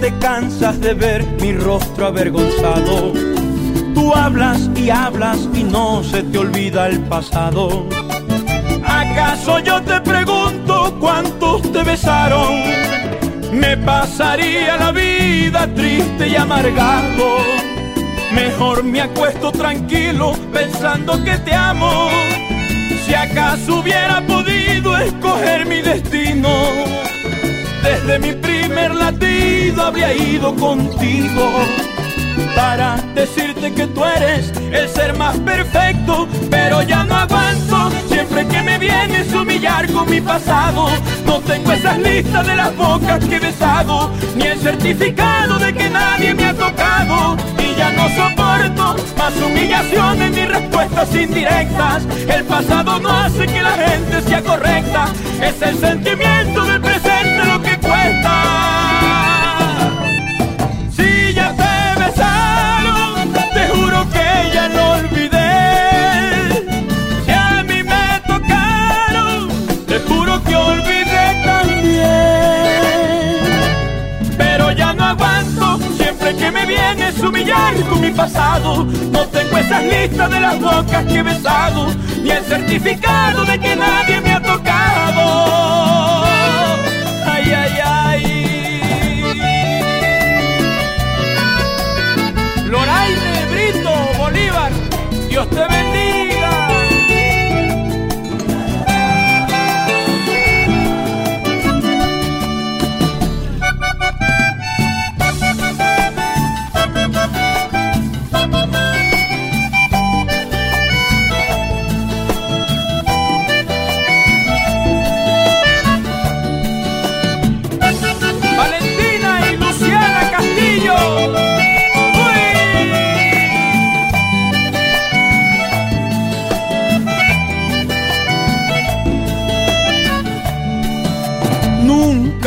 te cansas de ver mi rostro avergonzado. Tú hablas y hablas y no se te olvida el pasado. ¿Acaso yo te pregunto cuántos te besaron? Me pasaría la vida triste y amargado. Mejor me acuesto tranquilo pensando que te amo. Si acaso hubiera podido escoger mi destino, mi primer latido habría ido contigo para decirte que tú eres el ser más perfecto, pero ya no aguanto siempre que me vienes a humillar con mi pasado. No tengo esas listas de las bocas que he besado, ni el certificado de que nadie me ha tocado. Y ya no soporto más humillaciones ni respuestas indirectas. El pasado no hace que la gente sea correcta, es el sentimiento del vienes a humillar con mi pasado. No tengo esas listas de las bocas que he besado, ni el certificado de que nadie me ha tocado. Ay, ay, ay. Loraine, Brito, Bolívar, Dios te bendiga.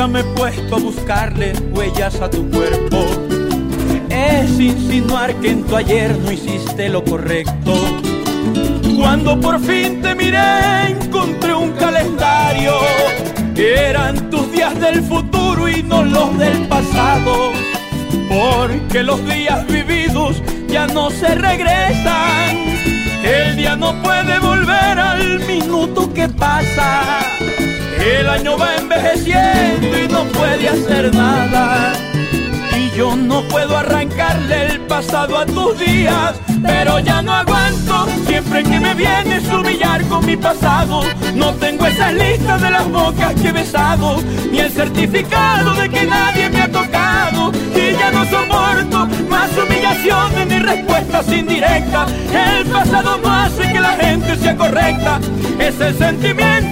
Me he puesto a buscarle huellas a tu cuerpo. Es insinuar que en tu ayer no hiciste lo correcto. Cuando por fin te miré, encontré un calendario. Eran tus días del futuro y no los del pasado. Porque los días vividos ya no se regresan. El día no puede volver al minuto que pasa. El año va envejeciendo y no puede hacer nada. Y yo no puedo arrancarle el pasado a tus días, pero ya no aguanto siempre que me vienes a humillar con mi pasado. No tengo esa lista de las bocas que he besado, ni el certificado de que nadie me ha tocado. Y ya no soporto más humillaciones ni respuestas indirectas. El pasado no hace que la gente sea correcta, es el sentimiento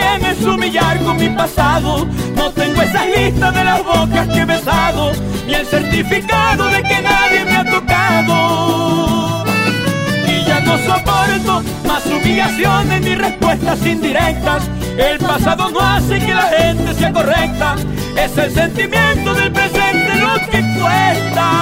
a humillar con mi pasado. No tengo esa lista de las bocas que he besado, ni el certificado de que nadie me ha tocado no soporto más humillaciones ni respuestas indirectas. El pasado no hace que la gente sea correcta. Es el sentimiento del presente lo que cuesta.